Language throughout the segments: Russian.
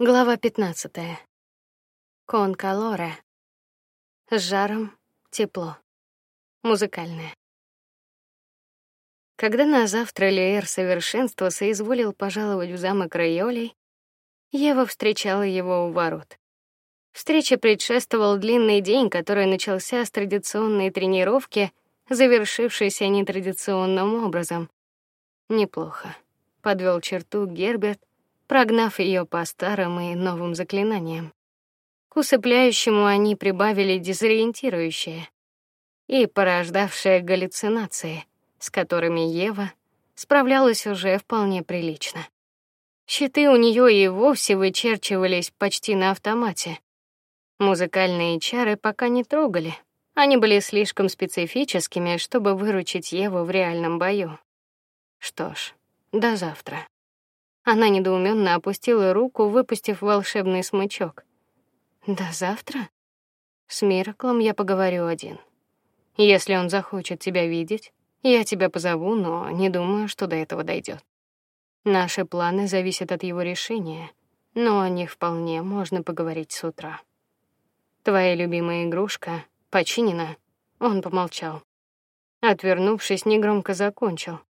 Глава 15. Кон калоре. С жаром, тепло. Музыкальное. Когда на завтра Леер совершенство соизволил пожаловать в замок Райолей, Ева встречала его у ворот. Встрече предшествовал длинный день, который начался с традиционной тренировки, завершившейся нетрадиционным образом. Неплохо. Подвел черту Герберт, прогнав ее по старым и новым заклинаниям. К усыпляющему они прибавили дезориентирующее и порождавшее галлюцинации, с которыми Ева справлялась уже вполне прилично. Щиты у нее и вовсе вычерчивались почти на автомате. Музыкальные чары пока не трогали. Они были слишком специфическими, чтобы выручить Еву в реальном бою. Что ж, до завтра. Она недоуменно опустила руку, выпустив волшебный смычок. До завтра? С Мираклом я поговорю один. Если он захочет тебя видеть, я тебя позову, но не думаю, что до этого дойдет. Наши планы зависят от его решения, но о них вполне можно поговорить с утра. Твоя любимая игрушка починена. Он помолчал. Отвернувшись, негромко закончил.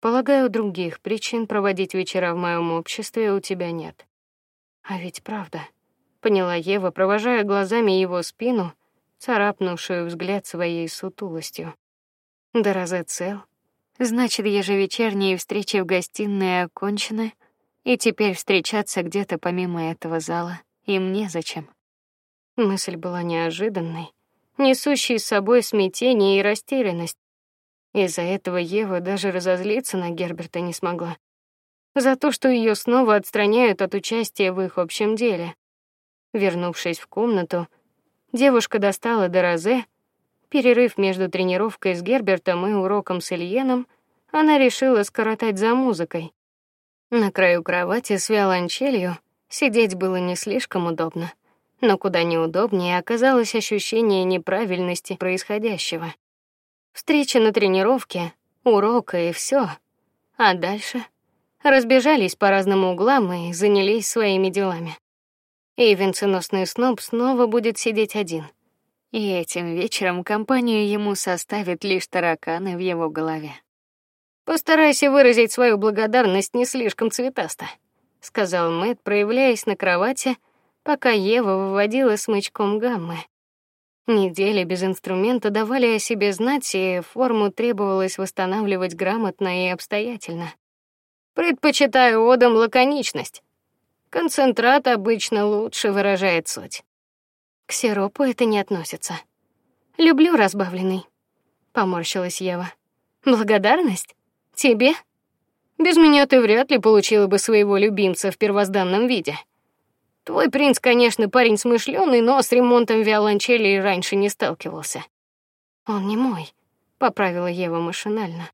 Полагаю, других причин проводить вечера в моем обществе у тебя нет. А ведь правда, поняла Ева, провожая глазами его спину, царапнувшую взгляд своей сутулостью. Да разве цел? Значит, ежевечерние встречи в гостиной окончены, и теперь встречаться где-то помимо этого зала им не зачем. Мысль была неожиданной, несущей с собой смятение и растерянность. Из-за этого Ева даже разозлиться на Герберта не смогла. За то, что ее снова отстраняют от участия в их общем деле. Вернувшись в комнату, девушка достала Дорозе. Перерыв между тренировкой с Гербертом и уроком с Ильеном, она решила скоротать за музыкой. На краю кровати с виолончелью сидеть было не слишком удобно, но куда неудобнее оказалось ощущение неправильности происходящего. Встреча на тренировке, урок и все. А дальше разбежались по разным углам и занялись своими делами. И венценосный сноб снова будет сидеть один. И этим вечером компанию ему составят лишь тараканы в его голове. Постарайся выразить свою благодарность не слишком цветасто, сказал Мэт, проявляясь на кровати, пока Ева выводила смычком гаммы. Недели без инструмента давали о себе знать, и форму требовалось восстанавливать грамотно и обстоятельно. Предпочитаю одам лаконичность. Концентрат обычно лучше выражает суть. К сиропу это не относится. Люблю разбавленный. Поморщилась Ева. Благодарность тебе? Без меня ты вряд ли получила бы своего любимца в первозданном виде. Твой принц, конечно, парень смышленый, но с ремонтом виолончели раньше не сталкивался. Он не мой, поправила Ева машинально.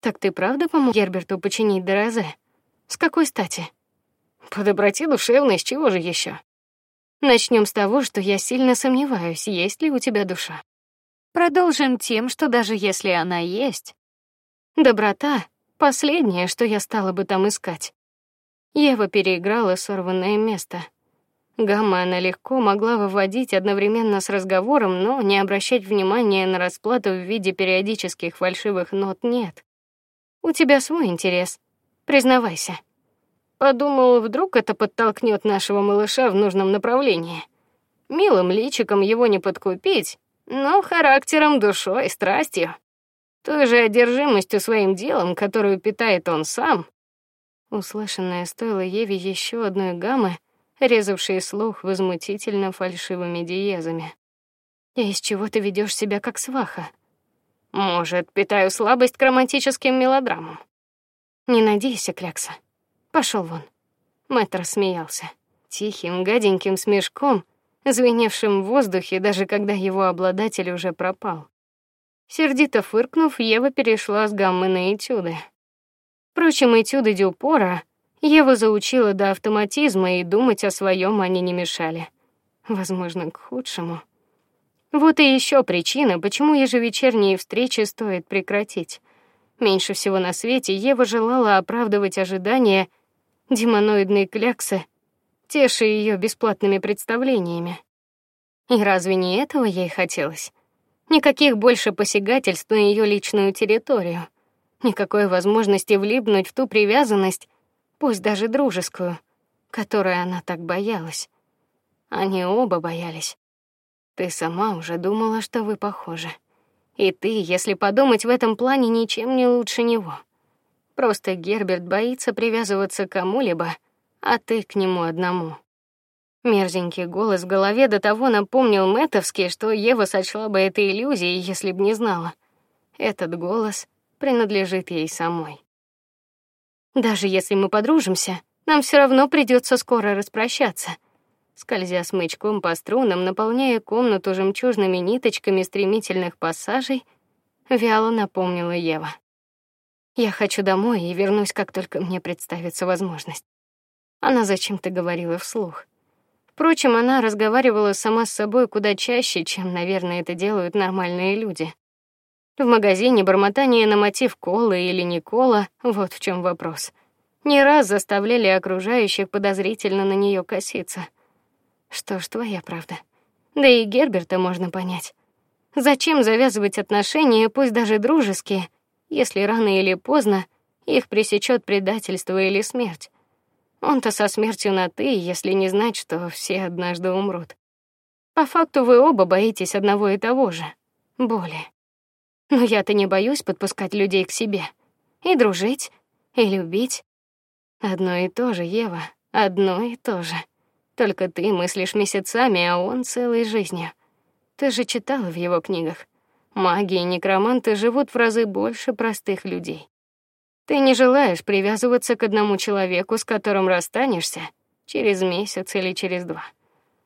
Так ты правда помог Герберту починить Дорозе? С какой стати? По доброте душевной, с чего же еще? Начнем с того, что я сильно сомневаюсь, есть ли у тебя душа. Продолжим тем, что даже если она есть, доброта последнее, что я стала бы там искать. Ева переиграла сорванное место. Гамма она легко могла выводить одновременно с разговором, но не обращать внимания на расплату в виде периодических фальшивых нот нет. У тебя свой интерес. Признавайся. Подумал, вдруг это подтолкнет нашего малыша в нужном направлении. Милым личиком его не подкупить, но характером, душой, страстью, той же одержимостью своим делом, которую питает он сам, Услышанное стоило Еве еще одной гаммы, резавшей слух возмутительно фальшивыми диезами. из чего ты ведешь себя как сваха? Может, питаю слабость к романтическим мелодрамам. Не надейся, Клякса. Пошел вон. Мэтр смеялся тихим, гаденьким смешком, звеневшим в воздухе, даже когда его обладатель уже пропал. Сердито фыркнув, Ева перешла с гаммы на этюды. Впрочем, этюды Дюпора Ева заучила до автоматизма, и думать о своем они не мешали. Возможно, к худшему. Вот и еще причина, почему ежевечерние встречи стоит прекратить. Меньше всего на свете Ева желала оправдывать ожидания демоноидной кляксы теша ее бесплатными представлениями. И разве не этого ей хотелось? Никаких больше посягательств на ее личную территорию, никакой возможности влипнуть в ту привязанность, пусть даже дружескую, которой она так боялась. Они оба боялись. Ты сама уже думала, что вы похожи. И ты, если подумать в этом плане, ничем не лучше него. Просто Герберт боится привязываться к кому-либо, а ты к нему одному. Мерзенький голос в голове до того напомнил Мэтовский, что Ева сочла бы это иллюзией, если б не знала. Этот голос принадлежит ей самой. Даже если мы подружимся, нам все равно придется скоро распрощаться. Скользя смычком по струнам, наполняя комнату жемчужными ниточками стремительных пассажей, вяло напомнила Ева. Я хочу домой и вернусь, как только мне представится возможность. Она зачем-то говорила вслух. Впрочем, она разговаривала сама с собой куда чаще, чем, наверное, это делают нормальные люди. В магазине бормотание на мотив колы или не кола вот в чем вопрос. Не раз заставляли окружающих подозрительно на нее коситься. Что ж, твоя правда. Да и Герберта можно понять. Зачем завязывать отношения, пусть даже дружеские, если рано или поздно их пресечет предательство или смерть? Он-то со смертью на ты, если не знать, что все однажды умрут. По факту вы оба боитесь одного и того же боли. Но я-то не боюсь подпускать людей к себе и дружить, и любить. Одно и то же, Ева, одно и то же. Только ты мыслишь месяцами, а он целой жизнью. Ты же читала в его книгах. Маги и некроманты живут в разы больше простых людей. Ты не желаешь привязываться к одному человеку, с которым расстанешься через месяц или через два.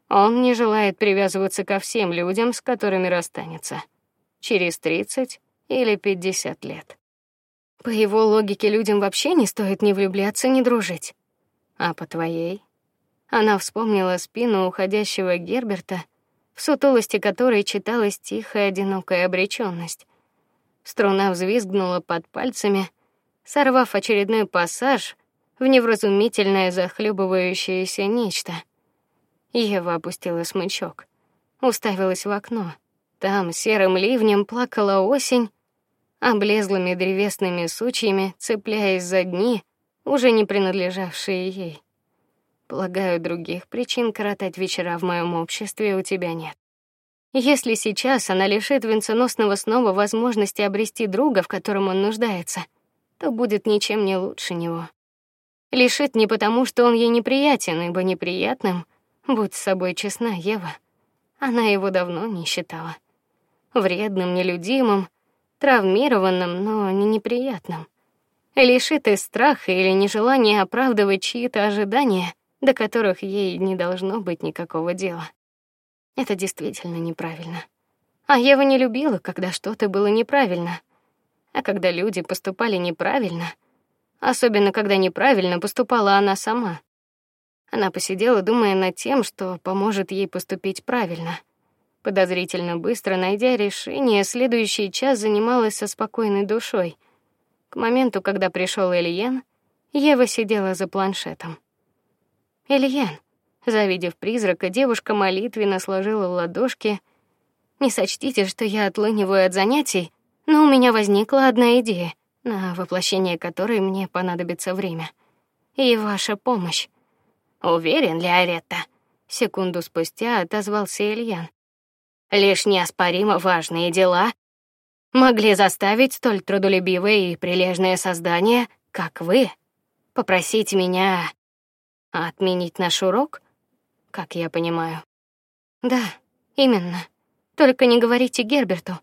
Он не желает привязываться ко всем людям, с которыми расстанется через 30 или 50 лет. По его логике, людям вообще не стоит ни влюбляться, ни дружить. А по твоей? Она вспомнила спину уходящего Герберта, в сутулости которой читалась тихая одинокая обречённость. Струна взвизгнула под пальцами, сорвав очередной пассаж в невразумительное захлебывающееся нечто. Ева опустила смычок, уставилась в окно. Там серым ливнем плакала осень, облезлыми древесными сучьями, цепляясь за дни, уже не принадлежавшие ей. Полагаю, других причин коротать вечера в моем обществе у тебя нет. Если сейчас она лишит венценосного снова возможности обрести друга, в котором он нуждается, то будет ничем не лучше него. Лишит не потому, что он ей неприятен, ибо неприятным, будь с собой честна, Ева. Она его давно не считала вредным, нелюдимым, травмированным, но не неприятным. Лишит из страха или нежелания оправдывать чьи-то ожидания, до которых ей не должно быть никакого дела. Это действительно неправильно. А Ева не любила, когда что-то было неправильно. А когда люди поступали неправильно, особенно когда неправильно поступала она сама. Она посидела, думая над тем, что поможет ей поступить правильно. Подозрительно быстро найдя решение, следующий час занималась со спокойной душой. К моменту, когда пришел Ильян, Ева сидела за планшетом. Ильян, завидев призрака, девушка молитвенно сложила ладошки. Не сочтите, что я отлыниваю от занятий, но у меня возникла одна идея, на воплощение которой мне понадобится время. И ваша помощь. Уверен ли Аретта? Секунду спустя отозвался Ильян. Лишь неоспоримо важные дела могли заставить столь трудолюбивое и прилежное создание, как вы, попросить меня отменить наш урок, как я понимаю. Да, именно. Только не говорите Герберту.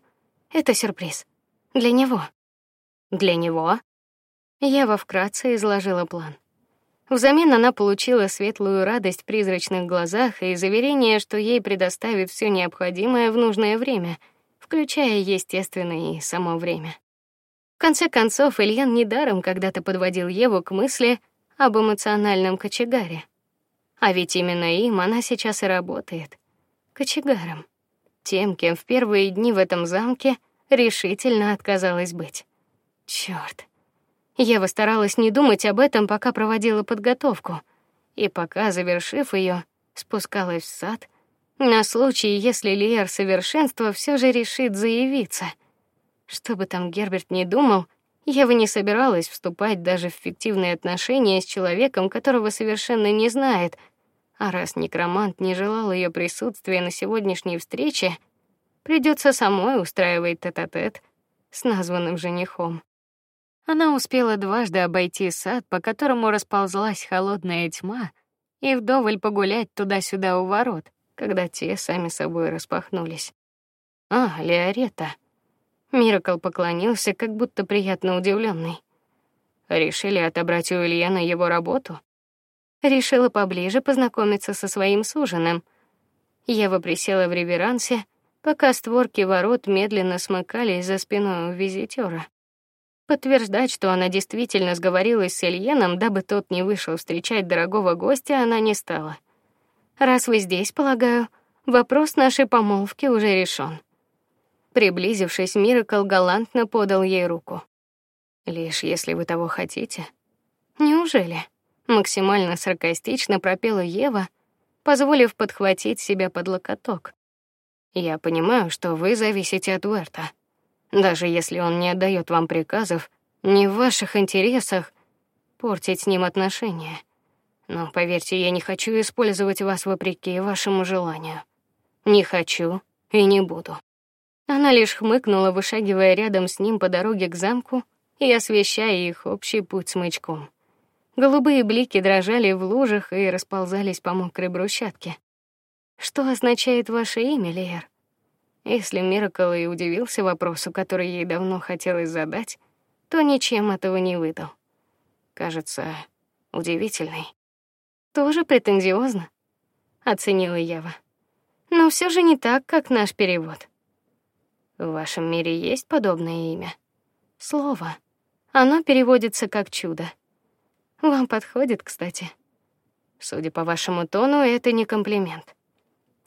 Это сюрприз. Для него. Для него? Ева вкратце изложила план. Взамен она получила светлую радость в призрачных глазах и заверение, что ей предоставят все необходимое в нужное время, включая, естественно, и само время. В конце концов, Ильян недаром когда-то подводил Еву к мысли об эмоциональном кочегаре. А ведь именно им она сейчас и работает. Кочегаром тем, кем в первые дни в этом замке решительно отказалась быть. Чёрт. Я старалась не думать об этом, пока проводила подготовку. и пока завершив ее, спускалась в сад на случай, если Лиер совершенство все же решит заявиться. Что бы там Герберт не думал, Ева не собиралась вступать даже в фиктивные отношения с человеком, которого совершенно не знает. А раз некромант не желал ее присутствия на сегодняшней встрече, придется самой устраивать тет-а-тет с названным женихом. Она успела дважды обойти сад, по которому расползлась холодная тьма, и вдоволь погулять туда-сюда у ворот, когда те сами собой распахнулись. А, Леорета. Миракл поклонился, как будто приятно удивленный. Решили отобрать у Ильяна его работу. Решила поближе познакомиться со своим суженым. Ева присела в реверансе, пока створки ворот медленно смыкались за спиной у визитёра. Подтверждать, что она действительно сговорилась с Ильеном, дабы тот не вышел встречать дорогого гостя, она не стала. Раз вы здесь, полагаю, вопрос нашей помолвки уже решен. Приблизившись, Миракл галантно подал ей руку. Лишь если вы того хотите. Неужели? Максимально саркастично пропела Ева, позволив подхватить себя под локоток. Я понимаю, что вы зависите от Уэрта. Даже если он не отдает вам приказов, не в ваших интересах портить с ним отношения. Но поверьте, я не хочу использовать вас вопреки вашему желанию. Не хочу и не буду. Она лишь хмыкнула, вышагивая рядом с ним по дороге к замку и освещая их общий путь с мычком. Голубые блики дрожали в лужах и расползались по мокрой брусчатке. Что означает ваше имя, Лер? Если Миракл и удивился вопросу, который ей давно хотелось задать, то ничем этого не выдал. Кажется, удивительный. Тоже претензиозно, оценила Ева. Но все же не так, как наш перевод. В вашем мире есть подобное имя? Слово. Оно переводится как чудо. Вам подходит, кстати. Судя по вашему тону, это не комплимент.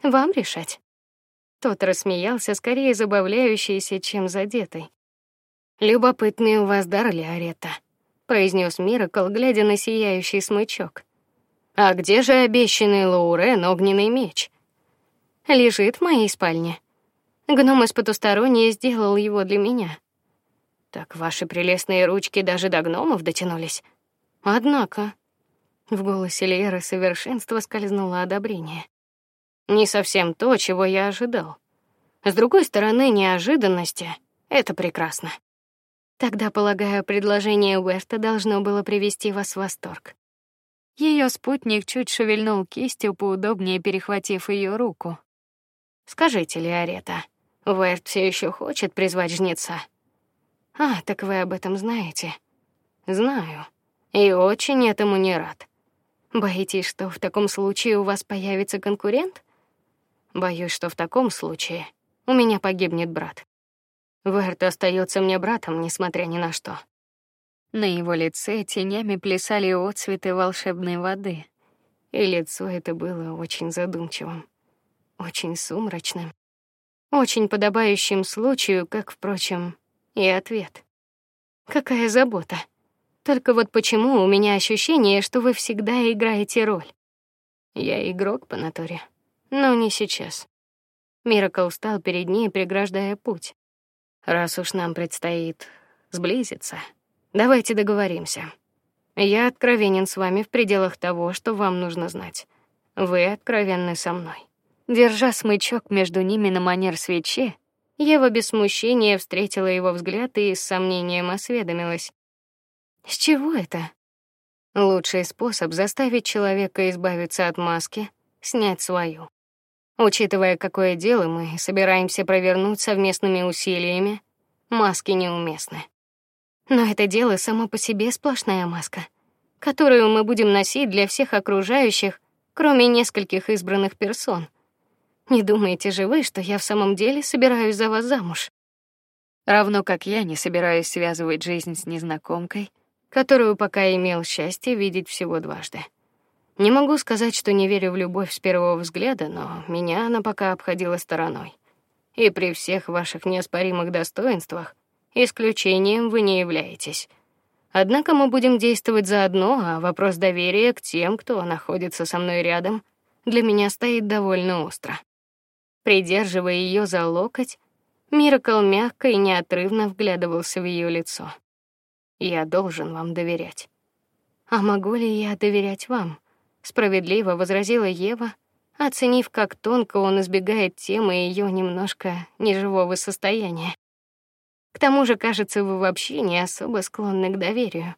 Вам решать. Тот рассмеялся, скорее забавляющийся, чем задетый. Любопытный у вас дар, Леорета, произнес Миракл, глядя на сияющий смычок. А где же обещанный Лаурен огненный меч? Лежит в моей спальне. Гном из потусторонней сделал его для меня. Так ваши прелестные ручки даже до гномов дотянулись. Однако в голосе Леры совершенство скользнуло одобрение. Не совсем то, чего я ожидал. С другой стороны, неожиданности это прекрасно. Тогда, полагаю, предложение Уэрта должно было привести вас в восторг. Ее спутник чуть шевельнул кистью, поудобнее перехватив ее руку. Скажите, Лиарета, Уэрт все еще хочет призвать жнеца? А, так вы об этом знаете? Знаю. И очень этому не рад. Боитесь, что в таком случае у вас появится конкурент? Боюсь, что в таком случае у меня погибнет брат. Верт остается мне братом, несмотря ни на что. На его лице тенями плясали отцветы волшебной воды, и лицо это было очень задумчивым, очень сумрачным, очень подобающим случаю, как, впрочем, и ответ. Какая забота. Только вот почему у меня ощущение, что вы всегда играете роль? Я игрок по натуре. Но не сейчас. Миракл встал перед ней, преграждая путь. Раз уж нам предстоит сблизиться, давайте договоримся. Я откровенен с вами в пределах того, что вам нужно знать. Вы откровенны со мной. Держа смычок между ними на манер свечи, Ева без смущения встретила его взгляд и с сомнением осведомилась: "С чего это?" Лучший способ заставить человека избавиться от маски снять свою. Учитывая, какое дело мы собираемся провернуть совместными усилиями, маски неуместны. Но это дело само по себе сплошная маска, которую мы будем носить для всех окружающих, кроме нескольких избранных персон. Не думаете же вы, что я в самом деле собираюсь за вас замуж? Равно как я не собираюсь связывать жизнь с незнакомкой, которую пока имел счастье видеть всего дважды. Не могу сказать, что не верю в любовь с первого взгляда, но меня она пока обходила стороной. И при всех ваших неоспоримых достоинствах исключением вы не являетесь. Однако мы будем действовать заодно, а вопрос доверия к тем, кто находится со мной рядом, для меня стоит довольно остро. Придерживая ее за локоть, Миракл мягко и неотрывно вглядывался в ее лицо. Я должен вам доверять. А могу ли я доверять вам? Справедливо возразила Ева, оценив, как тонко он избегает темы ее немножко неживого состояния. К тому же, кажется, вы вообще не особо склонны к доверию,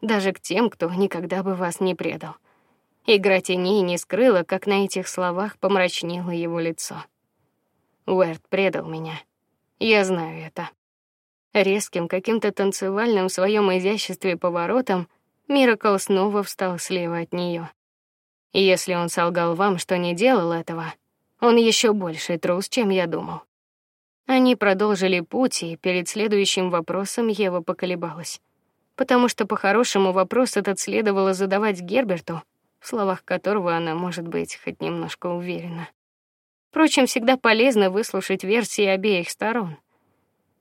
даже к тем, кто никогда бы вас не предал. Игра теней не скрыла, как на этих словах помрачнело его лицо. Уэрт предал меня. Я знаю это. Резким каким-то танцевальным в своем изяществе поворотом Миракл снова встал слева от нее. И если он солгал вам, что не делал этого, он еще больше трус, чем я думал. Они продолжили путь, и перед следующим вопросом Ева поколебалась, потому что по-хорошему вопрос этот следовало задавать Герберту, в словах которого она может быть хоть немножко уверена. Впрочем, всегда полезно выслушать версии обеих сторон.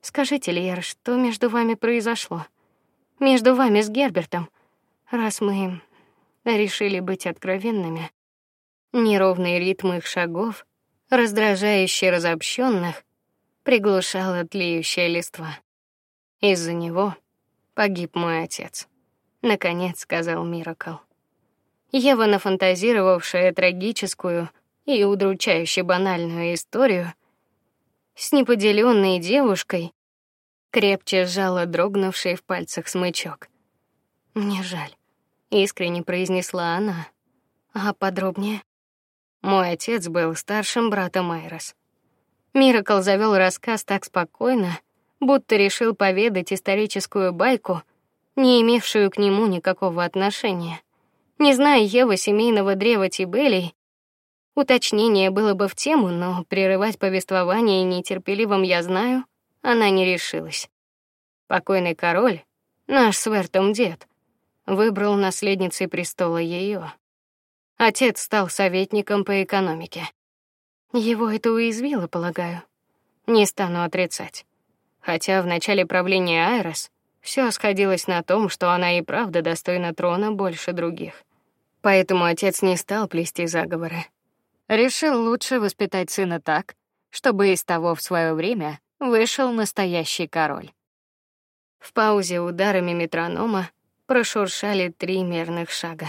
Скажите, Лер, что между вами произошло? Между вами с Гербертом, раз мы решили быть откровенными. Неровный ритм их шагов, раздражающий разобщенных, приглушала тлеющая листва. Из-за него погиб мой отец, наконец сказал Миракл. Ева, нафантазировавшая трагическую и удручающе банальную историю с неподеленной девушкой, крепче сжала дрогнувший в пальцах смычок. Мне жаль искренне произнесла она. А подробнее? Мой отец был старшим братом Айрос. Миракл завел рассказ так спокойно, будто решил поведать историческую байку, не имевшую к нему никакого отношения. Не зная Евы семейного древа Тибелей, уточнение было бы в тему, но прерывать повествование нетерпеливым я знаю, она не решилась. Покойный король, наш свертом дед, выбрал наследницей престола ее. Отец стал советником по экономике. Его это уязвило, полагаю. Не стану отрицать. Хотя в начале правления Айрос все сходилось на том, что она и правда достойна трона больше других. Поэтому отец не стал плести заговоры. Решил лучше воспитать сына так, чтобы из того в свое время вышел настоящий король. В паузе ударами метронома прошуршали три мерных шага.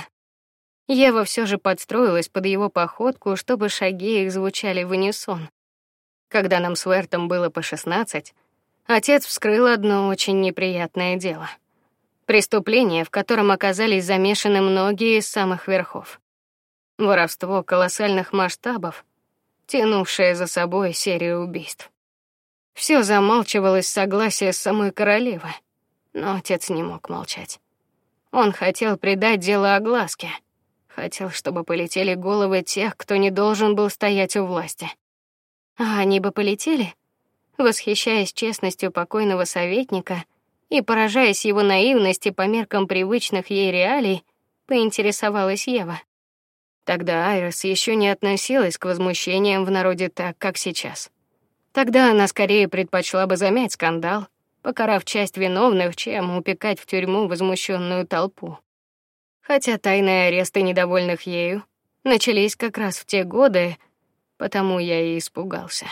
Ева все же подстроилась под его походку, чтобы шаги их звучали в унисон. Когда нам с Вертом было по шестнадцать, отец вскрыл одно очень неприятное дело. Преступление, в котором оказались замешаны многие из самых верхов. Воровство колоссальных масштабов, тянувшее за собой серию убийств. Все замалчивалось согласие самой королевы, но отец не мог молчать. Он хотел придать дело огласке. Хотел, чтобы полетели головы тех, кто не должен был стоять у власти. А они бы полетели, восхищаясь честностью покойного советника и поражаясь его наивности по меркам привычных ей реалий, поинтересовалась Ева. Тогда Айрис еще не относилась к возмущениям в народе так, как сейчас. Тогда она скорее предпочла бы замять скандал, покарав часть виновных, чем упекать в тюрьму возмущенную толпу. Хотя тайные аресты недовольных ею начались как раз в те годы, потому я и испугался.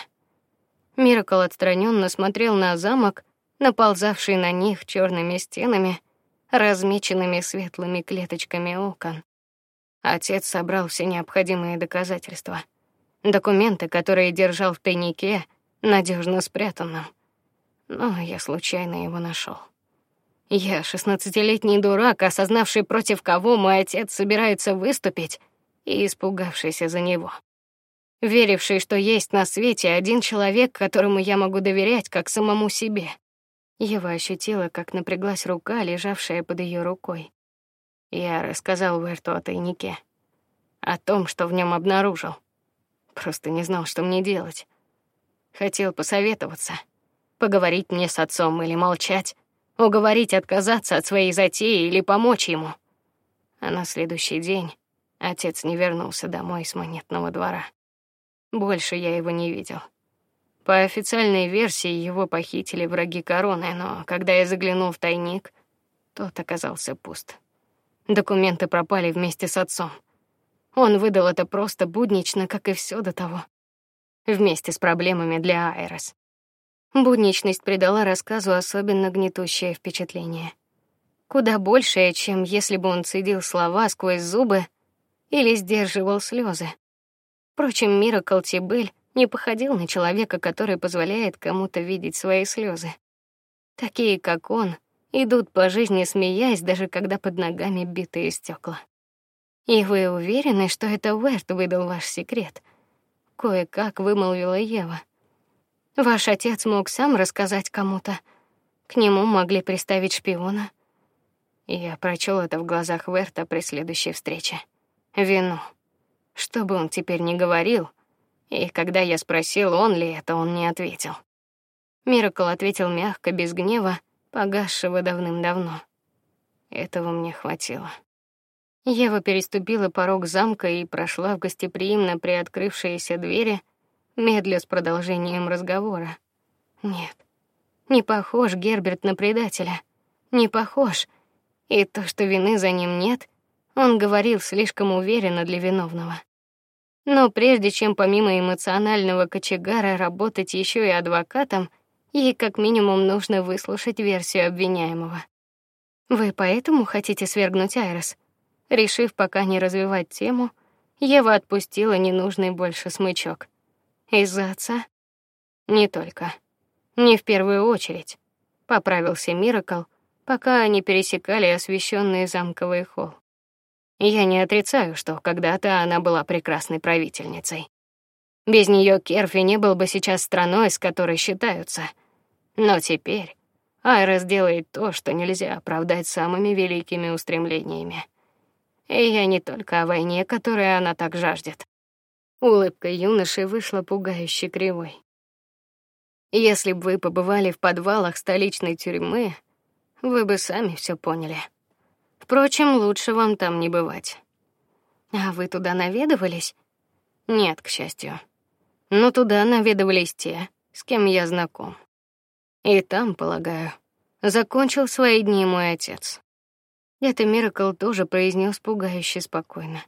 Миракл отстраненно смотрел на замок, наползавший на них черными стенами, размеченными светлыми клеточками окон. Отец собрал все необходимые доказательства, документы, которые держал в тайнике, надежно спрятанном но я случайно его нашел. Я шестнадцатилетний дурак, осознавший против кого мой отец собирается выступить и испугавшийся за него. Веривший, что есть на свете один человек, которому я могу доверять как самому себе. Ева ощутила, как напряглась рука, лежавшая под ее рукой. Я рассказал Верту о тайнике, о том, что в нем обнаружил. Просто не знал, что мне делать. Хотел посоветоваться поговорить мне с отцом или молчать, уговорить отказаться от своей затеи или помочь ему. А на следующий день отец не вернулся домой с монетного двора. Больше я его не видел. По официальной версии его похитили враги короны, но когда я заглянул в тайник, Тот оказался пуст. Документы пропали вместе с отцом. Он выдал это просто буднично, как и все до того. Вместе с проблемами для Айрес. Будничность придала рассказу особенно гнетущее впечатление. Куда большее, чем если бы он цедил слова сквозь зубы или сдерживал слезы. Впрочем, Мира Колтибель не походил на человека, который позволяет кому-то видеть свои слезы. Такие, как он, идут по жизни смеясь, даже когда под ногами битые стекла. И вы уверены, что это Уэрт выдал ваш секрет? Кое-как вымолвила Ева. Ваш отец мог сам рассказать кому-то. К нему могли приставить шпиона. Я прочел это в глазах Верта при следующей встрече. Вину. Что бы он теперь ни говорил, и когда я спросил, он ли это, он не ответил. Миракл ответил мягко, без гнева, погасшего давным-давно. Этого мне хватило. Ева переступила порог замка и прошла в гостеприимно приоткрывшиеся двери, медля с продолжением разговора. Нет. Не похож Герберт на предателя. Не похож. И то, что вины за ним нет, он говорил слишком уверенно для виновного. Но прежде чем помимо эмоционального кочегара работать еще и адвокатом, ей как минимум нужно выслушать версию обвиняемого. Вы поэтому хотите свергнуть Айрес? Решив пока не развивать тему, Ева отпустила ненужный больше смычок. Из-за отца? Не только. Не в первую очередь. Поправился Миракл, пока они пересекали освещенный замковый холл. Я не отрицаю, что когда-то она была прекрасной правительницей. Без нее Керфи не был бы сейчас страной, с которой считаются. Но теперь Айра сделает то, что нельзя оправдать самыми великими устремлениями. И я не только о войне, которой она так жаждет. Улыбка юноши вышла пугающе кривой. Если бы вы побывали в подвалах столичной тюрьмы, вы бы сами все поняли. Впрочем, лучше вам там не бывать. А вы туда наведывались? Нет, к счастью. Но туда наведывались те, с кем я знаком. И там, полагаю, закончил свои дни мой отец. Это Миракл тоже произнес пугающе спокойно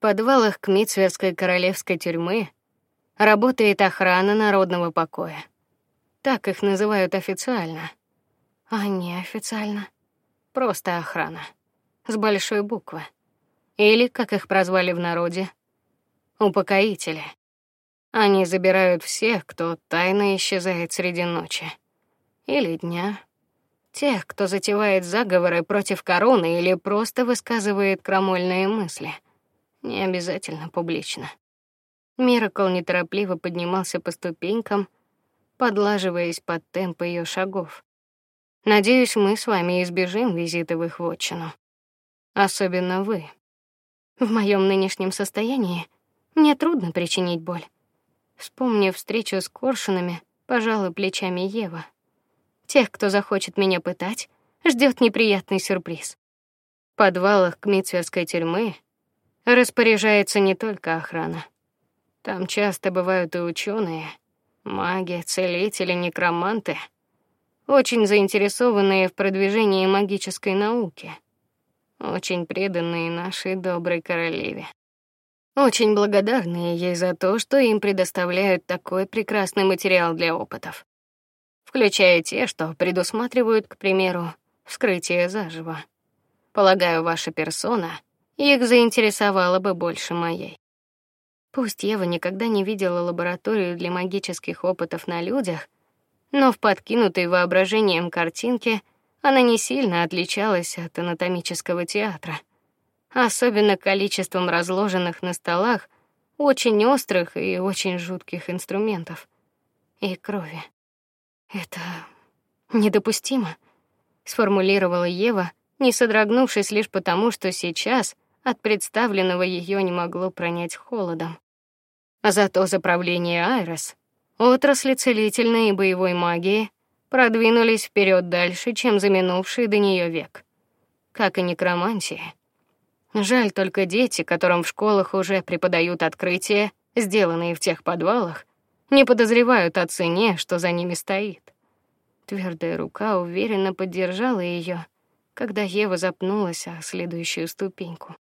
подвалах Кмитсверской королевской тюрьмы работает охрана народного покоя. Так их называют официально. А неофициально просто охрана с большой буквы. Или, как их прозвали в народе, упокоители. Они забирают всех, кто тайно исчезает среди ночи или дня. Тех, кто затевает заговоры против короны или просто высказывает крамольные мысли — не обязательно публично. Миракл неторопливо поднимался по ступенькам, подлаживаясь под темп ее шагов. Надеюсь, мы с вами избежим визита в их вотчину. Особенно вы. В моем нынешнем состоянии мне трудно причинить боль. Вспомнив встречу с Коршунами, пожала плечами Ева. Тех, кто захочет меня пытать, ждет неприятный сюрприз. В подвалах Кмитсверской тюрьмы распоряжается не только охрана. Там часто бывают и ученые, маги, целители, некроманты, очень заинтересованные в продвижении магической науки, очень преданные нашей доброй королеве. Очень благодарные ей за то, что им предоставляют такой прекрасный материал для опытов, включая те, что предусматривают, к примеру, вскрытие заживо. Полагаю, ваша персона их заинтересовала бы больше моей. Пусть Ева никогда не видела лабораторию для магических опытов на людях, но в подкинутой воображением картинке она не сильно отличалась от анатомического театра, особенно количеством разложенных на столах очень острых и очень жутких инструментов и крови. Это недопустимо, сформулировала Ева, не содрогнувшись лишь потому, что сейчас от представленного ее не могло пронять холодом. А зато за правление Айрес отрасли целительной и боевой магии продвинулись вперед дальше, чем за минувший до нее век. Как и некромантия. Жаль только дети, которым в школах уже преподают открытия, сделанные в тех подвалах, не подозревают о цене, что за ними стоит. Твердая рука уверенно поддержала ее, когда Ева запнулась о следующую ступеньку.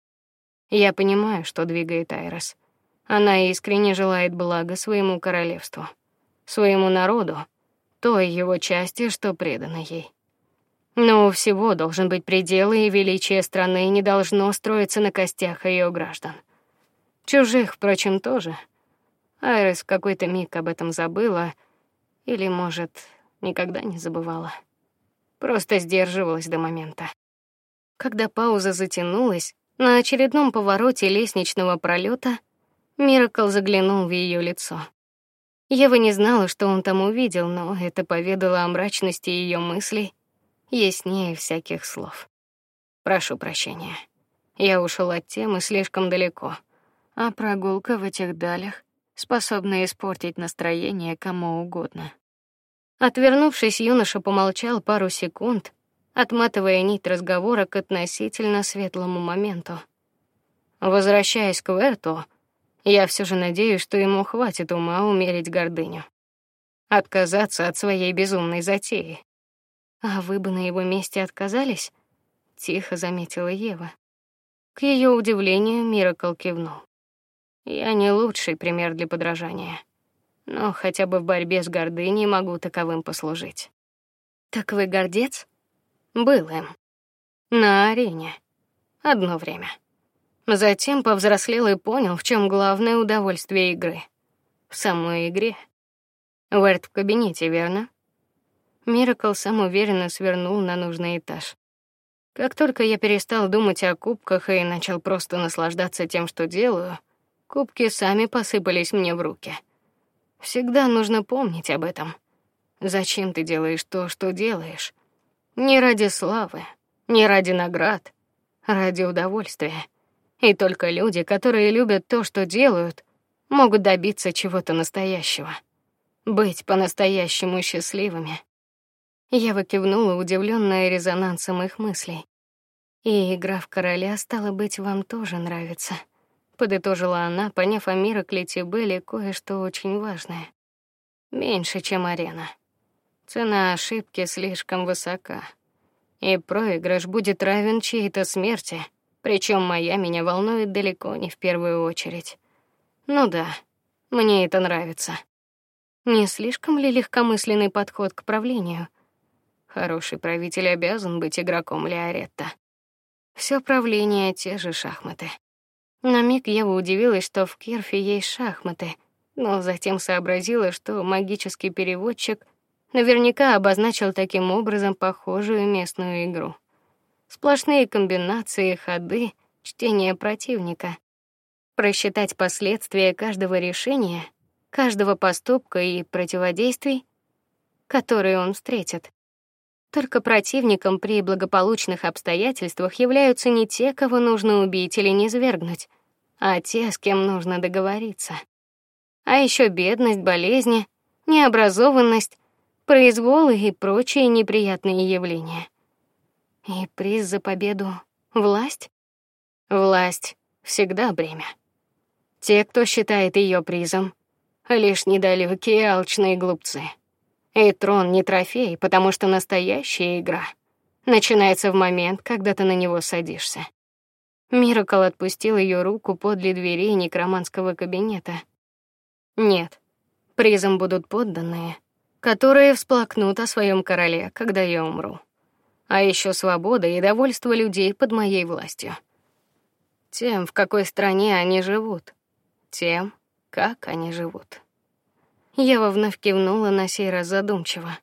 Я понимаю, что двигает Айрос. Она искренне желает блага своему королевству, своему народу, той его части, что предана ей. Но у всего должен быть предел, и величие страны не должно строиться на костях ее граждан. Чужих, впрочем, тоже. Айрис в какой-то миг об этом забыла, или, может, никогда не забывала. Просто сдерживалась до момента. Когда пауза затянулась, на очередном повороте лестничного пролета Миракл заглянул в ее лицо. Ева не знала, что он там увидел, но это поведало о мрачности ее мыслей яснее всяких слов. Прошу прощения. Я ушел от темы слишком далеко, а прогулка в этих далях способна испортить настроение кому угодно. Отвернувшись, юноша помолчал пару секунд, отматывая нить разговора к относительно светлому моменту. Возвращаясь к Верту, я все же надеюсь, что ему хватит ума умерить гордыню, отказаться от своей безумной затеи. А вы бы на его месте отказались? тихо заметила Ева. К ее удивлению, Миракл кивнул. Я не лучший пример для подражания, но хотя бы в борьбе с гордыней могу таковым послужить. Так вы гордец? Был им. На арене. Одно время. Затем повзрослел и понял, в чем главное удовольствие игры. В самой игре. Уэрт в кабинете, верно? Миракл самоуверенно свернул на нужный этаж. Как только я перестал думать о кубках и начал просто наслаждаться тем, что делаю, кубки сами посыпались мне в руки. Всегда нужно помнить об этом. Зачем ты делаешь то, что делаешь? Не ради славы, не ради наград, ради удовольствия. И только люди, которые любят то, что делают, могут добиться чего-то настоящего. Быть по-настоящему счастливыми. Я выкивнула, удивленная резонансом их мыслей. И игра в короля стала быть вам тоже нравится, подытожила она, поняв о мира Клетибели кое-что очень важное. Меньше, чем арена. Цена ошибки слишком высока, и проигрыш будет равен чьей-то смерти, причем моя меня волнует далеко не в первую очередь. Ну да, мне это нравится. Не слишком ли легкомысленный подход к правлению? Хороший правитель обязан быть игроком Леоретта. Все правление те же шахматы. На миг я удивилась, что в Кирфе есть шахматы, но затем сообразила, что магический переводчик наверняка обозначил таким образом похожую местную игру. Сплошные комбинации, ходы, чтение противника. Просчитать последствия каждого решения, каждого поступка и противодействий, которые он встретит. Только противником при благополучных обстоятельствах являются не те, кого нужно убить или низвергнуть, а те, с кем нужно договориться. А еще бедность, болезни, необразованность, произволы и прочие неприятные явления. И приз за победу власть? Власть всегда бремя. Те, кто считает ее призом, лишь недалекие алчные глупцы. И трон не трофей, потому что настоящая игра начинается в момент, когда ты на него садишься. Миракл отпустил ее руку подле дверей некроманского кабинета. Нет, призом будут подданные, которые всплакнут о своем короле, когда я умру. А еще свобода и довольство людей под моей властью. Тем, в какой стране они живут, тем, как они живут. Ева вновь кивнула на сей раз задумчиво.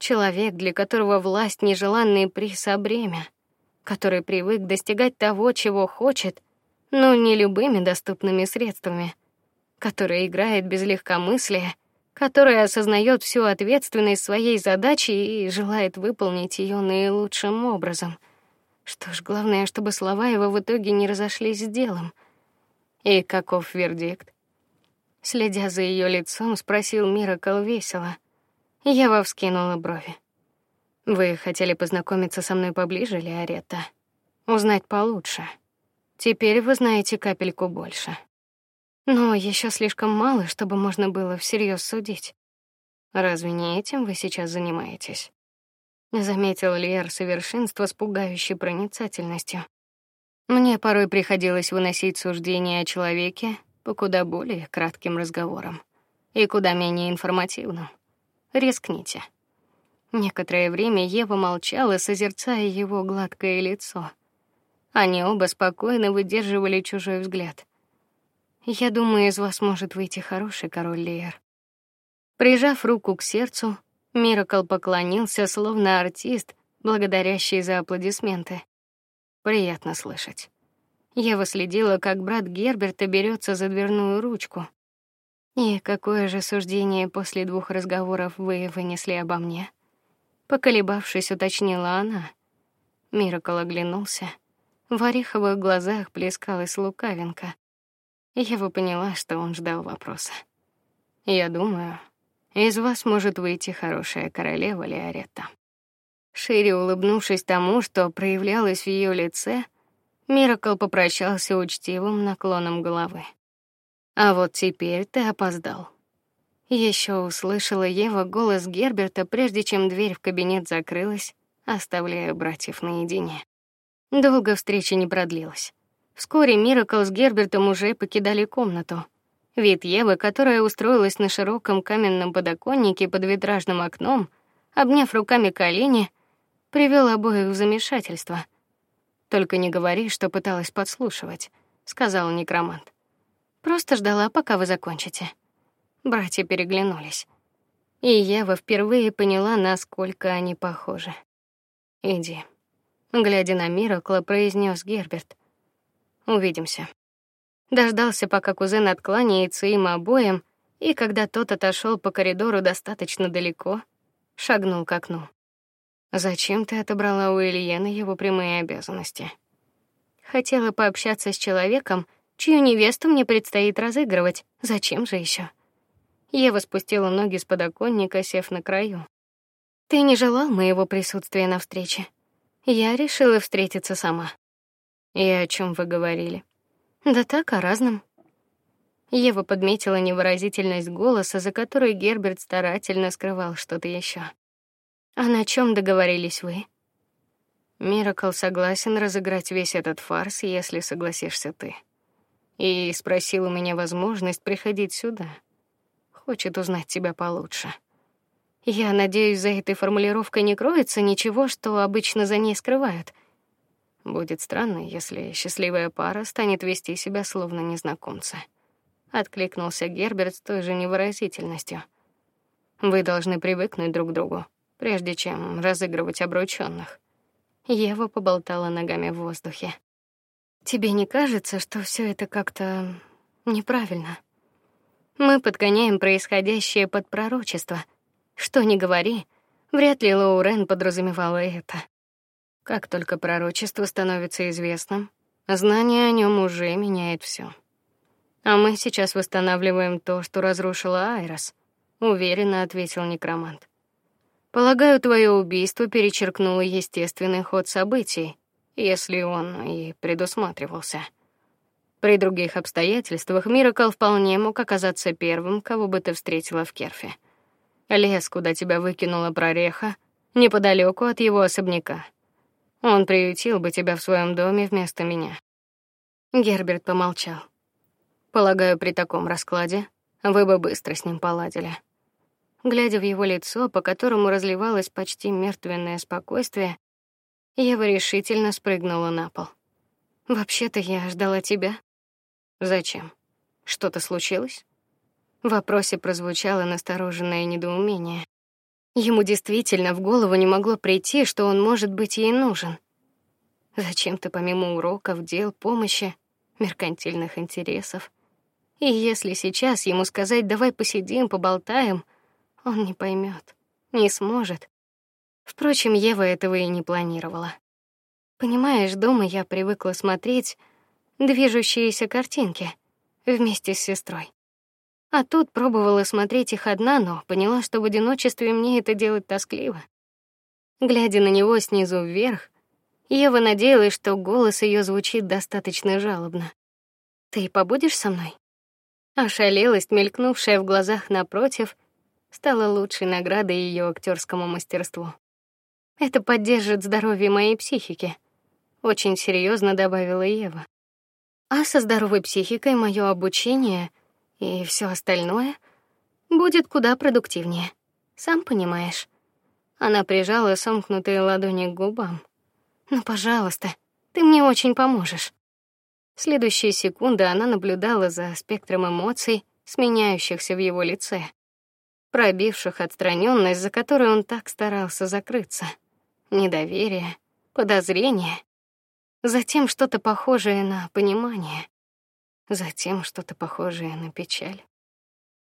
Человек, для которого власть нежеланный приз, а бремя, который привык достигать того, чего хочет, но не любыми доступными средствами, который играет без легкомыслия который осознает всю ответственность своей задачи и желает выполнить ее наилучшим образом. Что ж, главное, чтобы слова его в итоге не разошлись с делом. И каков вердикт? Следя за ее лицом, спросил Миракл весело. Я вскинула брови. Вы хотели познакомиться со мной поближе, Леоретта? Узнать получше. Теперь вы знаете капельку больше. Но еще слишком мало, чтобы можно было всерьез судить. Разве не этим вы сейчас занимаетесь? заметил Лер совершенство с пугающей проницательностью. Мне порой приходилось выносить суждения о человеке по куда более кратким разговорам и куда менее информативным. Рискните. Некоторое время Ева молчала, созерцая его гладкое лицо. Они оба спокойно выдерживали чужой взгляд. Я думаю, из вас может выйти хороший король Лиер. Прижав руку к сердцу, Миракл поклонился, словно артист, благодарящий за аплодисменты. Приятно слышать. Ева следила, как брат Герберта берется за дверную ручку. И какое же суждение после двух разговоров вы вынесли обо мне? Поколебавшись, уточнила она. Миракл оглянулся. В ореховых глазах плескалась лукавинка. Ева поняла, что он ждал вопроса. Я думаю, из вас может выйти хорошая королева Леоретта. Шире улыбнувшись тому, что проявлялось в ее лице, Миракл попрощался учтивым наклоном головы. А вот теперь ты опоздал. Еще услышала Ева голос Герберта, прежде чем дверь в кабинет закрылась, оставляя братьев наедине. Долго встреча не продлилась. Вскоре Миракл с Гербертом уже покидали комнату. Вид Евы, которая устроилась на широком каменном подоконнике под витражным окном, обняв руками колени, привел обоих в замешательство. Только не говори, что пыталась подслушивать, сказал некромант. Просто ждала, пока вы закончите. Братья переглянулись. И Ева впервые поняла, насколько они похожи. Иди. Глядя на Миракла, произнес Герберт. Увидимся. Дождался, пока кузен откланяется им обоим, и когда тот отошел по коридору достаточно далеко, шагнул к окну. Зачем ты отобрала у Ильены его прямые обязанности? Хотела пообщаться с человеком, чью невесту мне предстоит разыгрывать. Зачем же еще? Ева спустила ноги с подоконника, сев на краю. Ты не желал моего присутствия на встрече. Я решила встретиться сама. И о чем вы говорили? Да так о разном. Ева подметила невыразительность голоса, за которой Герберт старательно скрывал что-то еще. А на чем договорились вы? Миракл согласен разыграть весь этот фарс, если согласишься ты и спросил у меня возможность приходить сюда. Хочет узнать тебя получше. Я надеюсь, за этой формулировкой не кроется ничего, что обычно за ней скрывают. Будет странно, если счастливая пара станет вести себя словно незнакомцы. Откликнулся Герберт с той же невыразительностью. Вы должны привыкнуть друг к другу, прежде чем разыгрывать обручённых. Ева поболтала ногами в воздухе. Тебе не кажется, что все это как-то неправильно? Мы подгоняем происходящее под пророчество. Что ни говори, вряд ли Лоурен подразумевала это. Как только пророчество становится известным, знание о нем уже меняет все. А мы сейчас восстанавливаем то, что разрушила Айрос, уверенно ответил некромант. Полагаю, твое убийство перечеркнуло естественный ход событий если он и предусматривался. При других обстоятельствах Миракл вполне мог оказаться первым, кого бы ты встретила в Керфе. Лес, куда тебя выкинула прореха, неподалеку от его особняка. Он приютил бы тебя в своем доме вместо меня. Герберт помолчал. Полагаю, при таком раскладе вы бы быстро с ним поладили. Глядя в его лицо, по которому разливалось почти мертвенное спокойствие, Ева решительно спрыгнула на пол. Вообще-то я ждала тебя. Зачем? Что-то случилось? В вопросе прозвучало настороженное недоумение. Ему действительно в голову не могло прийти, что он может быть ей нужен. Зачем-то помимо уроков, дел, помощи, меркантильных интересов. И если сейчас ему сказать: "Давай посидим, поболтаем", он не поймет, не сможет. Впрочем, Ева этого и не планировала. Понимаешь, дома я привыкла смотреть движущиеся картинки вместе с сестрой. А тут пробовала смотреть их одна, но поняла, что в одиночестве мне это делать тоскливо. Глядя на него снизу вверх, Ева надеялась, что голос ее звучит достаточно жалобно. Ты побудешь со мной? Ошалелость, мелькнувшая в глазах напротив, стала лучшей наградой ее актерскому мастерству. Это поддержит здоровье моей психики, очень серьезно добавила Ева. А со здоровой психикой мое обучение и все остальное будет куда продуктивнее. Сам понимаешь. Она прижала сомкнутые ладони к губам. Ну, пожалуйста, ты мне очень поможешь. В следующие секунды она наблюдала за спектром эмоций, сменяющихся в его лице, пробивших отстраненность, за которой он так старался закрыться. Недоверие, подозрение, затем что-то похожее на понимание, затем что-то похожее на печаль.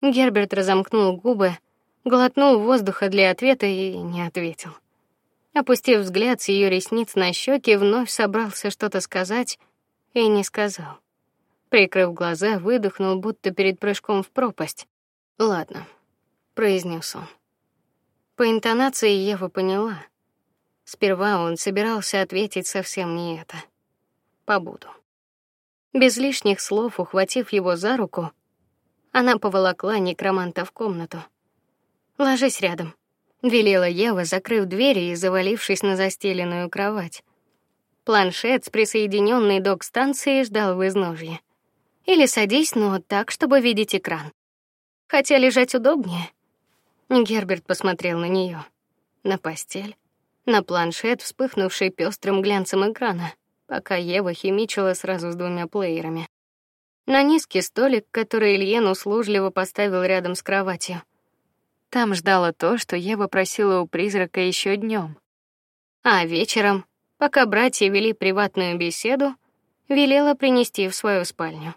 Герберт разомкнул губы, глотнул воздуха для ответа и не ответил. Опустив взгляд с ее ресниц на щеки, вновь собрался что-то сказать и не сказал. Прикрыв глаза, выдохнул, будто перед прыжком в пропасть. "Ладно", произнес он. По интонации Ева поняла. Сперва он собирался ответить совсем не это. Побуду. Без лишних слов, ухватив его за руку, она поволокла некроманта в комнату. Ложись рядом, велела Ева, закрыв дверь и завалившись на застеленную кровать. Планшет с присоединенной док-станцией ждал в изножье. Или садись, но так, чтобы видеть экран. Хотя лежать удобнее. Герберт посмотрел на нее, на постель, на планшет, вспыхнувший пестрым глянцем экрана, пока Ева химичила сразу с двумя плеерами. На низкий столик, который Ильен услужливо поставил рядом с кроватью. Там ждало то, что Ева просила у призрака еще днем. А вечером, пока братья вели приватную беседу, велела принести в свою спальню.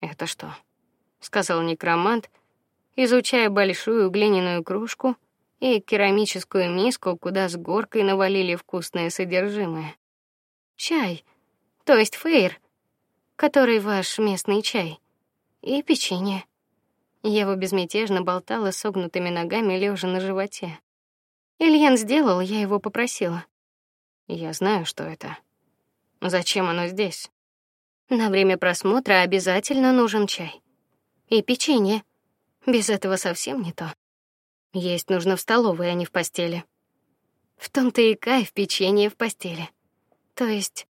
Это что? сказал некромант, изучая большую глиняную кружку и керамическую миску, куда с горкой навалили вкусное содержимое. Чай, то есть фейр, который ваш местный чай, и печенье. Ева безмятежно болтала согнутыми ногами, лежа на животе. Ильян сделал, я его попросила. Я знаю, что это. Зачем оно здесь? На время просмотра обязательно нужен чай и печенье. Без этого совсем не то. Есть нужно в столовой, а не в постели. В том-то и кайф печенье в постели. То есть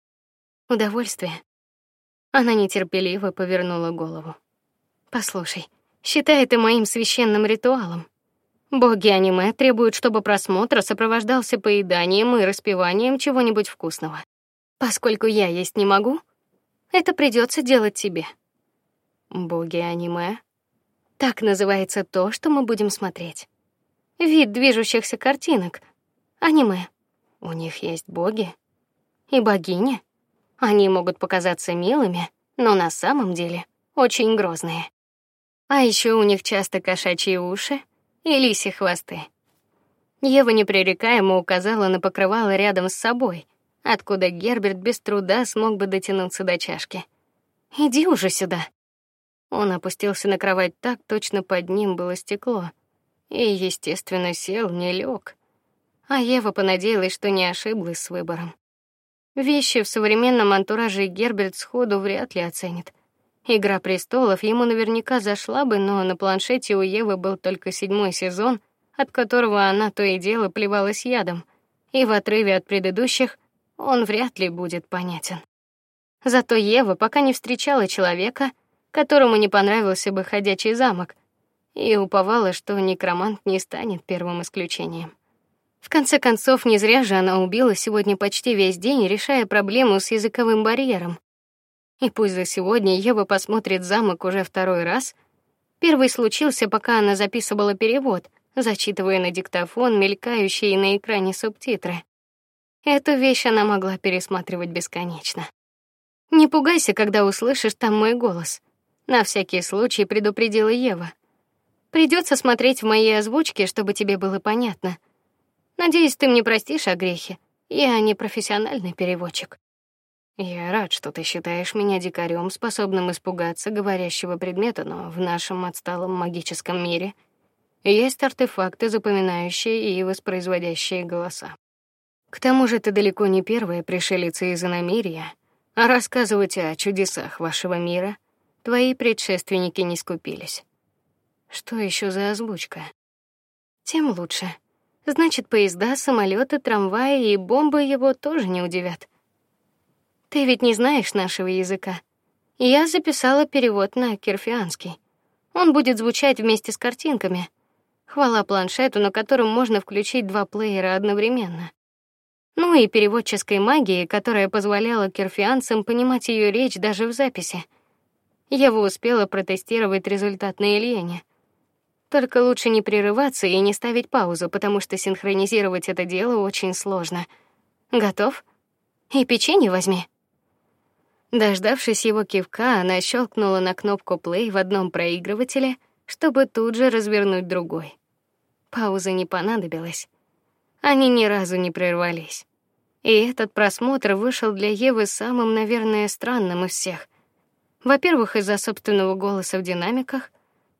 удовольствие. Она нетерпеливо повернула голову. Послушай, считай это моим священным ритуалом. Боги аниме требуют, чтобы просмотр сопровождался поеданием и распиванием чего-нибудь вкусного. Поскольку я есть не могу, это придется делать тебе. Боги аниме. Так называется то, что мы будем смотреть. Вид движущихся картинок. Аниме. У них есть боги и богини. Они могут показаться милыми, но на самом деле очень грозные. А еще у них часто кошачьи уши и лисьи хвосты. Ева непререкаемо указала на покрывало рядом с собой, откуда Герберт без труда смог бы дотянуться до чашки. Иди уже сюда. Он опустился на кровать так, точно под ним было стекло, и естественно сел, не лег. А Ева понадеялась, что не ошиблась с выбором. Вещи в современном антураже Герберт сходу вряд ли оценит. Игра престолов ему наверняка зашла бы, но на планшете у Евы был только седьмой сезон, от которого она то и дело плевалась ядом, и в отрыве от предыдущих он вряд ли будет понятен. Зато Ева пока не встречала человека, которому не понравился бы ходячий замок, и уповала, что некромант не станет первым исключением. В конце концов, не зря же она убила сегодня почти весь день, решая проблему с языковым барьером. И пусть за сегодня Ева посмотрит замок уже второй раз, первый случился, пока она записывала перевод, зачитывая на диктофон мелькающие на экране субтитры. Эту вещь она могла пересматривать бесконечно. Не пугайся, когда услышишь там мой голос. На всякий случай предупредила Ева. Придется смотреть в моей озвучке, чтобы тебе было понятно. Надеюсь, ты мне простишь о грехе. Я не профессиональный переводчик. Я рад, что ты считаешь меня дикарем, способным испугаться говорящего предмета, но в нашем отсталом магическом мире есть артефакты, запоминающие и воспроизводящие голоса. К тому же ты далеко не первая пришелица из иномирья, а рассказывать о чудесах вашего мира твои предшественники не скупились. Что еще за озвучка? Тем лучше. Значит, поезда, самолеты, трамваи и бомбы его тоже не удивят. Ты ведь не знаешь нашего языка. Я записала перевод на кирфианский. Он будет звучать вместе с картинками. Хвала планшету, на котором можно включить два плеера одновременно. Ну и переводческой магии, которая позволяла кирфианцам понимать ее речь даже в записи. Ева успела протестировать результат на Ильяне. Только лучше не прерываться и не ставить паузу, потому что синхронизировать это дело очень сложно. Готов? И печенье возьми. Дождавшись его кивка, она щелкнула на кнопку play в одном проигрывателе, чтобы тут же развернуть другой. Пауза не понадобилась. Они ни разу не прервались. И этот просмотр вышел для Евы самым, наверное, странным из всех. Во-первых, из-за собственного голоса в динамиках,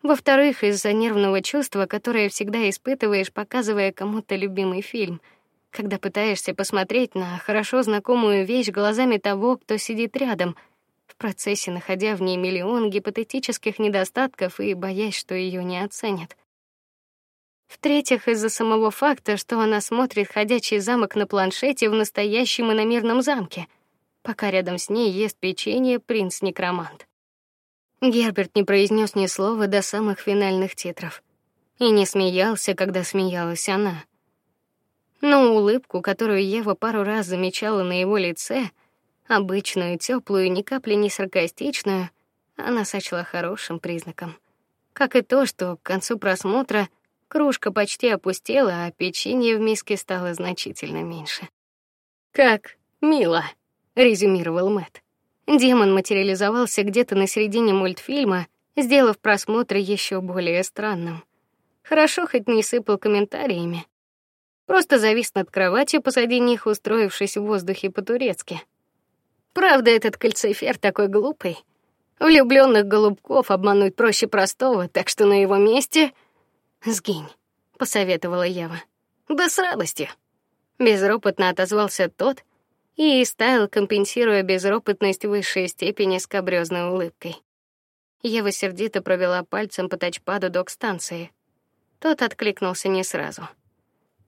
во-вторых, из-за нервного чувства, которое всегда испытываешь, показывая кому-то любимый фильм — когда пытаешься посмотреть на хорошо знакомую вещь глазами того, кто сидит рядом, в процессе находя в ней миллион гипотетических недостатков и боясь, что ее не оценят. В-третьих, из-за самого факта, что она смотрит ходячий замок на планшете в настоящем иномерном замке, пока рядом с ней ест печенье принц-некромант. Герберт не произнес ни слова до самых финальных титров и не смеялся, когда смеялась она но улыбку, которую Ева пару раз замечала на его лице, обычную, теплую, ни капли не саркастичную, она сочла хорошим признаком. Как и то, что к концу просмотра кружка почти опустела, а печенье в миске стало значительно меньше. Как мило, резюмировал Мэт. Демон материализовался где-то на середине мультфильма, сделав просмотр еще более странным. Хорошо хоть не сыпал комментариями, Просто завис над кроватью посреди них, устроившись в воздухе по-турецки. Правда, этот кальцифер такой глупый. Влюбленных голубков обмануть проще простого, так что на его месте сгинь, посоветовала Ева. Да с радостью. Безропотно отозвался тот и стал компенсируя безропотность высшей степени скабрёзной улыбкой. Ева сердито провела пальцем по тачпаду док-станции. Тот откликнулся не сразу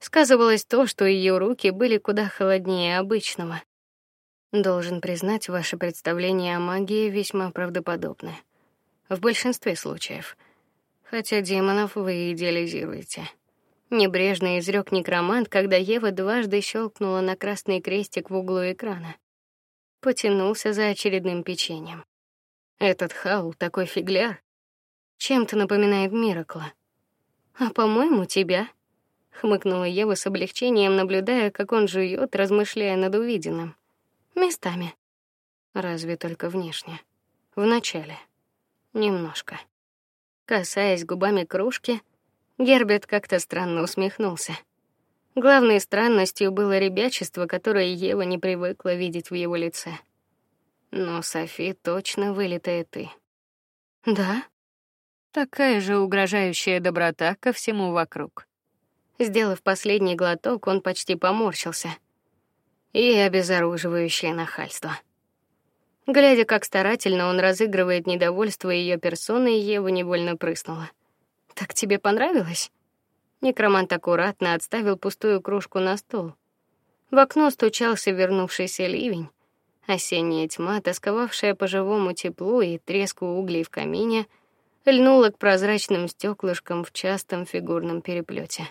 сказывалось то, что ее руки были куда холоднее обычного. Должен признать, ваше представление о магии весьма правдоподобное. В большинстве случаев. Хотя демонов вы идеализируете. Небрежно изрек некромант, когда Ева дважды щелкнула на красный крестик в углу экрана. Потянулся за очередным печеньем. Этот хаул такой фигляр, чем-то напоминает Миракла. А по-моему, тебя хмыкнула Ева с облегчением, наблюдая, как он жует, размышляя над увиденным. Местами. Разве только внешне. Вначале. Немножко. Касаясь губами кружки, Герберт как-то странно усмехнулся. Главной странностью было ребячество, которое Ева не привыкла видеть в его лице. Но Софи точно вылитая ты. Да? Такая же угрожающая доброта ко всему вокруг. Сделав последний глоток, он почти поморщился. И обезоруживающее нахальство. Глядя, как старательно он разыгрывает недовольство ее персоной, Ева невольно прыснула. Так тебе понравилось? Некромант аккуратно отставил пустую кружку на стол. В окно стучался вернувшийся ливень. Осенняя тьма, тосковавшая по живому теплу и треску углей в камине, льнула к прозрачным стеклышкам в частом фигурном переплете.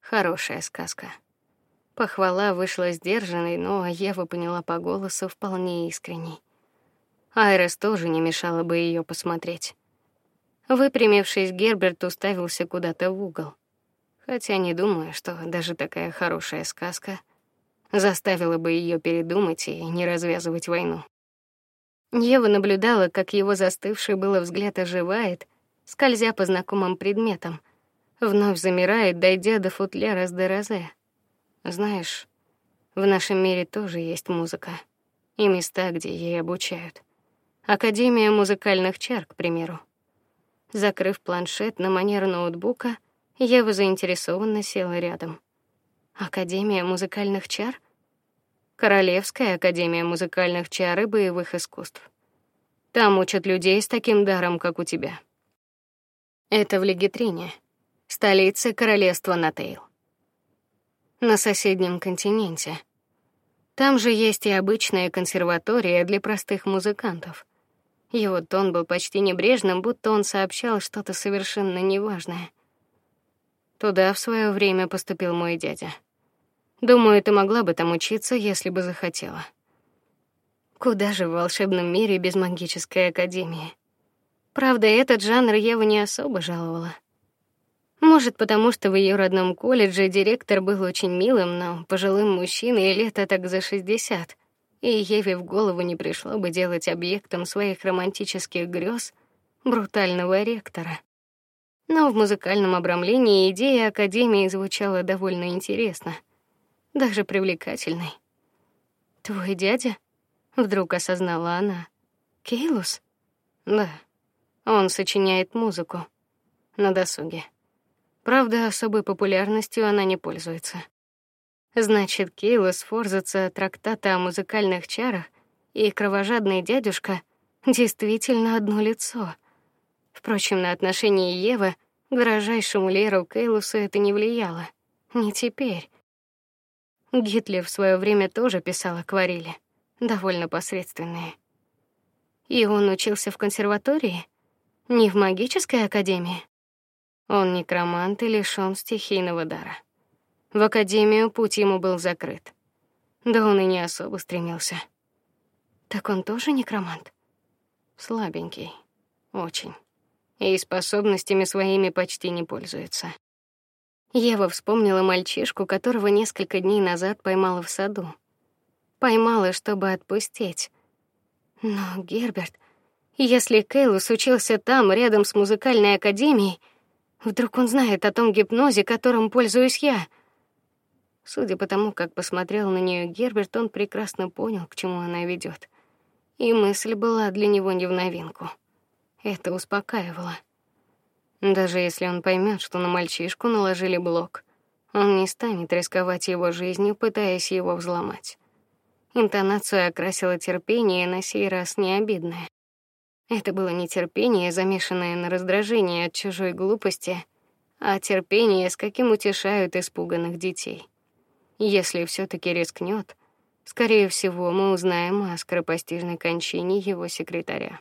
Хорошая сказка. Похвала вышла сдержанной, но Ева поняла по голосу вполне искренней. Айрес тоже не мешало бы ее посмотреть. Выпрямившись, Герберт уставился куда-то в угол. Хотя не думаю, что даже такая хорошая сказка заставила бы ее передумать и не развязывать войну. Ева наблюдала, как его застывший было взгляд оживает, скользя по знакомым предметам, вновь замирает, дойдя до футляра с дерозе. Знаешь, в нашем мире тоже есть музыка и места, где ей обучают. Академия музыкальных чар, к примеру. Закрыв планшет на манер ноутбука, Ева заинтересованно села рядом. Академия музыкальных чар? Королевская академия музыкальных чар и боевых искусств. Там учат людей с таким даром, как у тебя. Это в Легитрине столице королевства Натейл. на соседнем континенте. Там же есть и обычная консерватория для простых музыкантов. Его тон был почти небрежным, будто он сообщал что-то совершенно неважное. Туда в свое время поступил мой дядя. Думаю, ты могла бы там учиться, если бы захотела. Куда же в волшебном мире без магической академии? Правда, этот жанр Ева не особо жаловала. Может, потому что в ее родном колледже директор был очень милым, но пожилым мужчиной лет так за шестьдесят, и Еве в голову не пришло бы делать объектом своих романтических грез брутального ректора. Но в музыкальном обрамлении идея академии звучала довольно интересно, даже привлекательной. Твой дядя? Вдруг осознала она. Кейлус? Да. Он сочиняет музыку на досуге. Правда, особой популярностью она не пользуется. Значит, Кейлус форзится трактата о музыкальных чарах и кровожадный дядюшка действительно одно лицо. Впрочем, на отношение Евы к дорожайшему Леру Кейлусу это не влияло. Не теперь. Гитлер в свое время тоже писал акварели, довольно посредственные. И он учился в консерватории, не в магической академии. Он некромант и лишён стихийного дара. В академию путь ему был закрыт. Да он и не особо стремился. Так он тоже некромант. Слабенький, очень. И способностями своими почти не пользуется. Ева вспомнила мальчишку, которого несколько дней назад поймала в саду. Поймала, чтобы отпустить. Но Герберт, если Кейлус учился там, рядом с музыкальной академией, Вдруг он знает о том гипнозе, которым пользуюсь я. Судя по тому, как посмотрел на нее Герберт, он прекрасно понял, к чему она ведет. И мысль была для него не в новинку. Это успокаивало. Даже если он поймет, что на мальчишку наложили блок, он не станет рисковать его жизнью, пытаясь его взломать. Интонацию окрасила терпение, на сей раз не обидное. Это было не терпение, замешанное на раздражении от чужой глупости, а терпение, с каким утешают испуганных детей. Если все таки рискнет, скорее всего, мы узнаем о скоропостижной кончине его секретаря.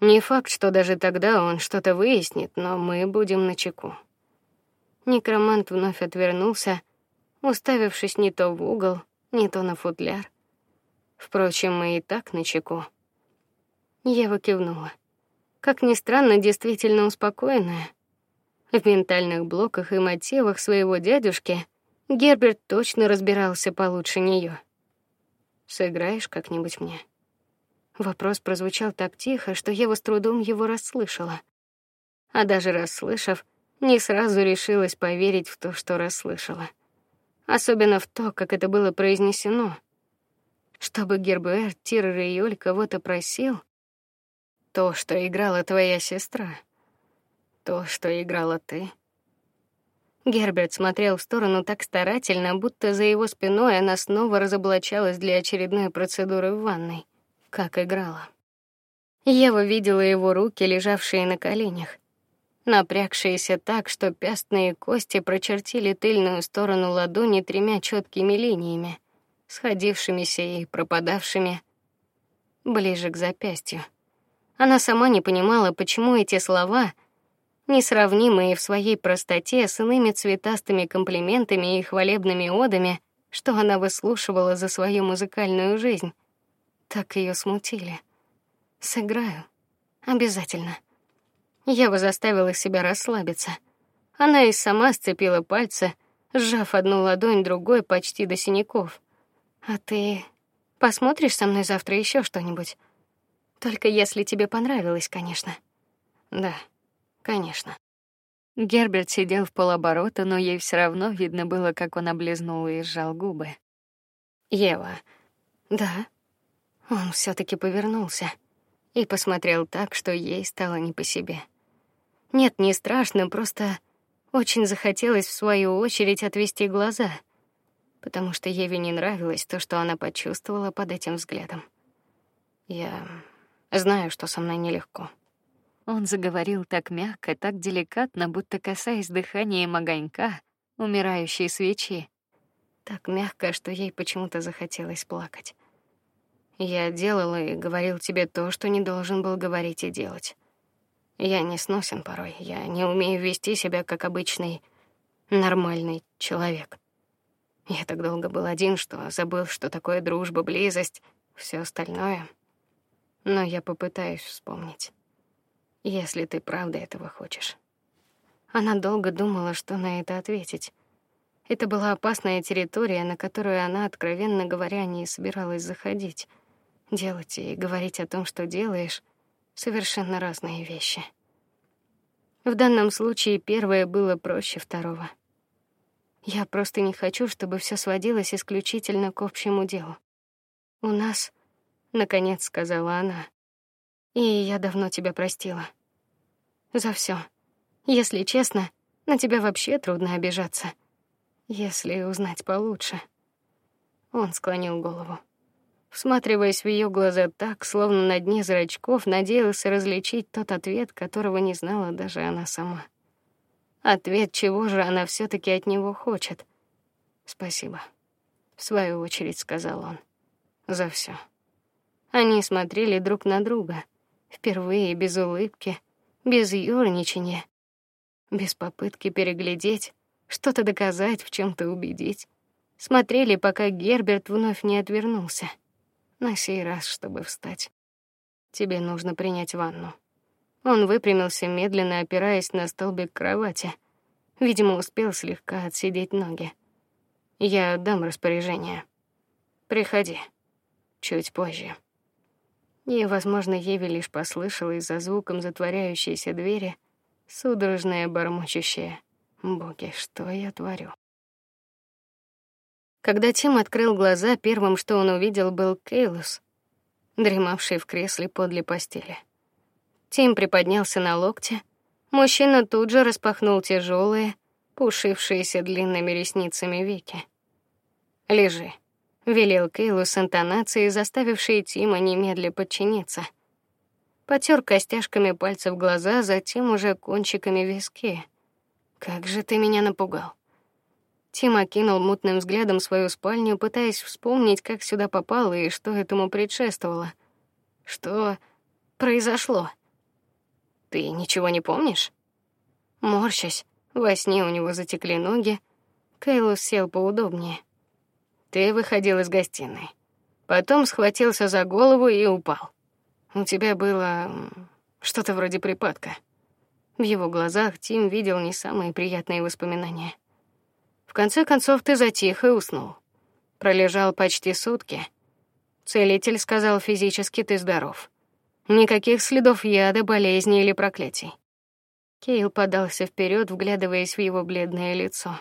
Не факт, что даже тогда он что-то выяснит, но мы будем начеку. Некромант вновь отвернулся, уставившись не то в угол, не то на футляр. Впрочем, мы и так начеку. Ева кивнула. Как ни странно, действительно успокоенная. В ментальных блоках и мотивах своего дядюшки Герберт точно разбирался получше нее. Сыграешь как-нибудь мне? Вопрос прозвучал так тихо, что Ева с трудом его расслышала. А даже расслышав, не сразу решилась поверить в то, что расслышала. Особенно в то, как это было произнесено. Чтобы Герберт Тир Риоль кого-то просил, то, что играла твоя сестра. То, что играла ты. Герберт смотрел в сторону так старательно, будто за его спиной она снова разоблачалась для очередной процедуры в ванной, как играла. Ева видела его руки, лежавшие на коленях, напрягшиеся так, что пястные кости прочертили тыльную сторону ладони тремя четкими линиями, сходившимися и пропадавшими ближе к запястью. Она сама не понимала, почему эти слова, несравнимые в своей простоте с иными цветастыми комплиментами и хвалебными одами, что она выслушивала за свою музыкальную жизнь, так ее смутили. Сыграю обязательно. Ева заставила себя расслабиться. Она и сама сцепила пальцы, сжав одну ладонь другой почти до синяков. А ты посмотришь со мной завтра еще что-нибудь? Только если тебе понравилось, конечно. Да, конечно. Герберт сидел в полоборота, но ей все равно видно было, как он облизнул и сжал губы. Ева. Да. Он все таки повернулся и посмотрел так, что ей стало не по себе. Нет, не страшно, просто очень захотелось в свою очередь отвести глаза, потому что Еве не нравилось то, что она почувствовала под этим взглядом. Я Знаю, что со мной нелегко. Он заговорил так мягко, так деликатно, будто касаясь дыханием огонька умирающей свечи. так мягко, что ей почему-то захотелось плакать. Я делал и говорил тебе то, что не должен был говорить и делать. Я не сносен порой, я не умею вести себя как обычный нормальный человек. Я так долго был один, что забыл, что такое дружба, близость, все остальное. Но я попытаюсь вспомнить. Если ты правда этого хочешь. Она долго думала, что на это ответить. Это была опасная территория, на которую она, откровенно говоря, не собиралась заходить. Делать и говорить о том, что делаешь, совершенно разные вещи. В данном случае первое было проще второго. Я просто не хочу, чтобы все сводилось исключительно к общему делу. У нас, наконец сказала она. И я давно тебя простила. За все. Если честно, на тебя вообще трудно обижаться. Если узнать получше. Он склонил голову, всматриваясь в ее глаза так, словно на дне зрачков надеялся различить тот ответ, которого не знала даже она сама. Ответ, чего же она все таки от него хочет. Спасибо. В свою очередь сказал он. За все. Они смотрели друг на друга, впервые без улыбки, без юрничания, без попытки переглядеть, что-то доказать, в чем то убедить. Смотрели, пока Герберт вновь не отвернулся. На сей раз, чтобы встать. Тебе нужно принять ванну. Он выпрямился, медленно опираясь на столбик кровати. Видимо, успел слегка отсидеть ноги. Я дам распоряжение. Приходи чуть позже. И, возможно, Еве лишь послышалось за звуком затворяющейся двери судорожное бормочущее: "Боги, что я творю?" Когда Тим открыл глаза, первым, что он увидел, был Кейлус, дремавший в кресле подле постели. Тим приподнялся на локте. Мужчина тут же распахнул тяжелые, пушившиеся длинными ресницами веки. Лежи, велел Кейлу с интонацией, заставившей Тима немедля подчиниться. Потер костяшками пальцев глаза, затем уже кончиками виски. Как же ты меня напугал. Тим окинул мутным взглядом свою спальню, пытаясь вспомнить, как сюда попал и что этому предшествовало. Что произошло? Ты ничего не помнишь? Морщась, во сне у него затекли ноги. Кейлус сел поудобнее. Ты выходил из гостиной. Потом схватился за голову и упал. У тебя было что-то вроде припадка. В его глазах Тим видел не самые приятные воспоминания. В конце концов ты затих и уснул. Пролежал почти сутки. Целитель сказал, физически ты здоров. Никаких следов яда, болезни или проклятий. Кейл подался вперед, вглядываясь в его бледное лицо.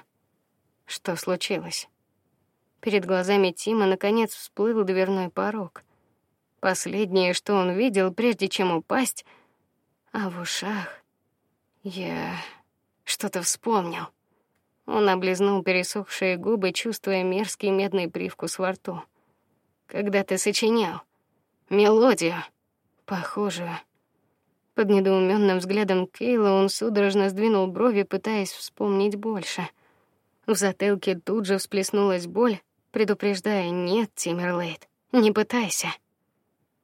Что случилось? Перед глазами Тима наконец всплыл дверной порог. Последнее, что он видел, прежде чем упасть, а в ушах я что-то вспомнил. Он облизнул пересохшие губы, чувствуя мерзкий медный привкус во рту. Когда ты сочинял мелодию, Похоже. Под недоуменным взглядом Кейла он судорожно сдвинул брови, пытаясь вспомнить больше. В затылке тут же всплеснулась боль, предупреждая: "Нет, Тимерлейт, не пытайся.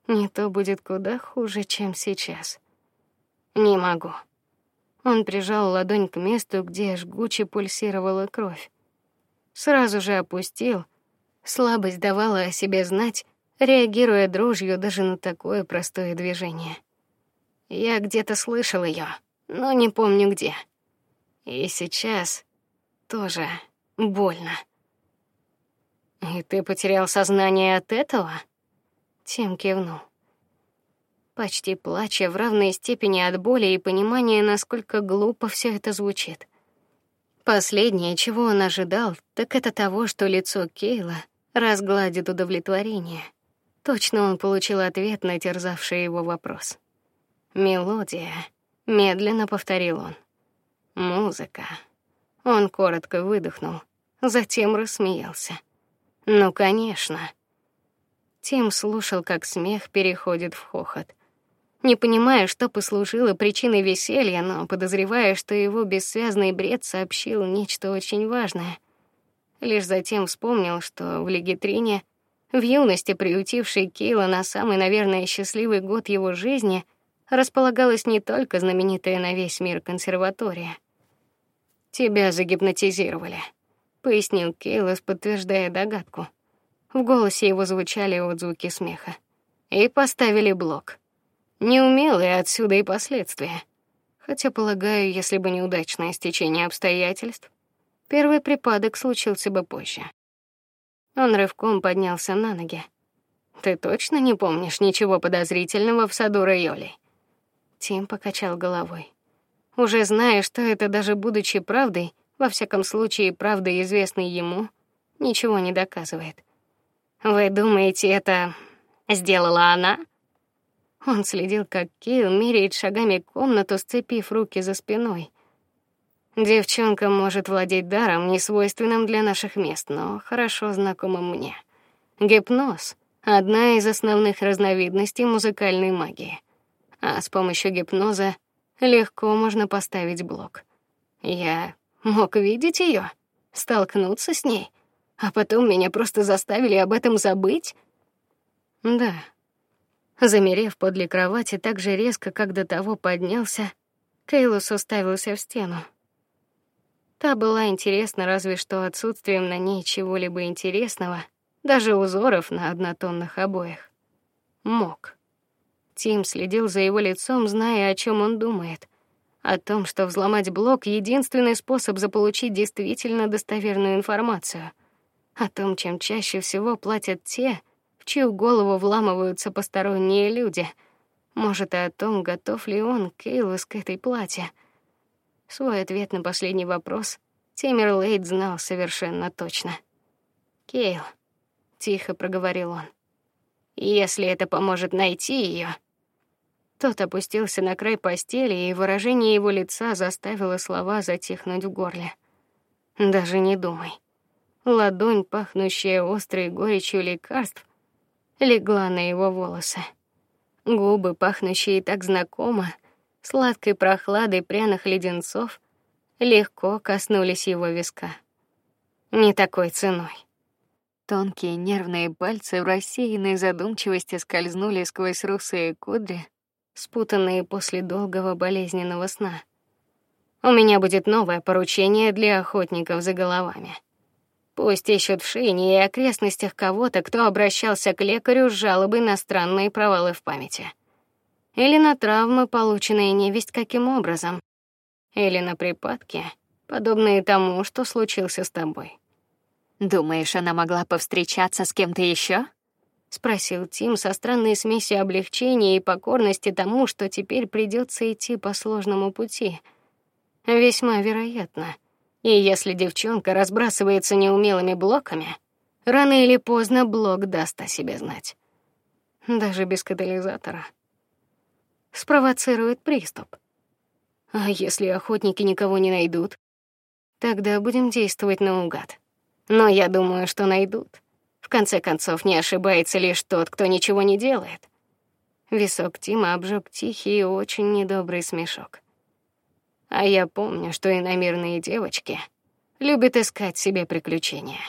Не то будет куда хуже, чем сейчас". "Не могу". Он прижал ладонь к месту, где жгуче пульсировала кровь. Сразу же опустил. Слабость давала о себе знать, реагируя дрожью даже на такое простое движение. Я где-то слышал ее, но не помню где. И сейчас тоже больно. И ты потерял сознание от этого? Тим кивнул. Почти плача в равной степени от боли и понимания, насколько глупо все это звучит. Последнее, чего он ожидал, так это того, что лицо Кейла разгладит удовлетворение. Точно он получил ответ на терзавший его вопрос. Мелодия, медленно повторил он. Музыка. Он коротко выдохнул, затем рассмеялся. Ну, конечно. Тим слушал, как смех переходит в хохот. Не понимая, что послужило причиной веселья, но подозревая, что его бессвязный бред сообщил нечто очень важное. Лишь затем вспомнил, что в Легитрине, в юности приютившей Кейла на самый, наверное, счастливый год его жизни, располагалась не только знаменитая на весь мир консерватория. Тебя загипнотизировали, пояснил Кейлос, подтверждая догадку. В голосе его звучали отзвуки смеха. И поставили блок. Неумелые отсюда и последствия. Хотя, полагаю, если бы неудачное стечение обстоятельств, первый припадок случился бы позже. Он рывком поднялся на ноги. Ты точно не помнишь ничего подозрительного в саду Райоли? Тим покачал головой. Уже зная, что это даже будучи правдой, во всяком случае, правдой известной ему, ничего не доказывает. Вы думаете, это сделала она? Он следил, как Кейл меряет шагами комнату, сцепив руки за спиной. Девчонка может владеть даром, не свойственным для наших мест, но хорошо знакомым мне. Гипноз одна из основных разновидностей музыкальной магии. А с помощью гипноза легко можно поставить блок. Я мог видеть ее, столкнуться с ней, а потом меня просто заставили об этом забыть? Да. Замерев подле кровати так же резко, как до того поднялся, Кейлус уставился в стену. Та была интересна разве что отсутствием на ней чего-либо интересного, даже узоров на однотонных обоях. Мог. Тим следил за его лицом, зная, о чем он думает. О том, что взломать блок единственный способ заполучить действительно достоверную информацию — о том, чем чаще всего платят те, в чью голову вламываются посторонние люди. Может, и о том, готов ли он, Кейлус, к этой плате. Свой ответ на последний вопрос Тимер Лейд знал совершенно точно. "Кейл", тихо проговорил он. "Если это поможет найти ее. Тот опустился на край постели, и выражение его лица заставило слова затихнуть в горле. Даже не думай. Ладонь, пахнущая острой горечью лекарств, легла на его волосы. Губы, пахнущие так знакомо, сладкой прохладой пряных леденцов, легко коснулись его виска. Не такой ценой. Тонкие нервные пальцы в рассеянной задумчивости скользнули сквозь русые кудри, спутанные после долгого болезненного сна. У меня будет новое поручение для охотников за головами. Пусть ищут в Шине и окрестностях кого-то, кто обращался к лекарю с жалобой на странные провалы в памяти. Или на травмы, полученные невесть каким образом. Или на припадки, подобные тому, что случился с тобой. Думаешь, она могла повстречаться с кем-то еще? Спросил Тим со странной смесью облегчения и покорности тому, что теперь придется идти по сложному пути. Весьма вероятно. И если девчонка разбрасывается неумелыми блоками, рано или поздно блок даст о себе знать. Даже без катализатора. Спровоцирует приступ. А если охотники никого не найдут, тогда будем действовать наугад. Но я думаю, что найдут. В конце концов, не ошибается лишь тот, кто ничего не делает. Висок Тима обжег тихий и очень недобрый смешок. А я помню, что иномирные девочки любят искать себе приключения.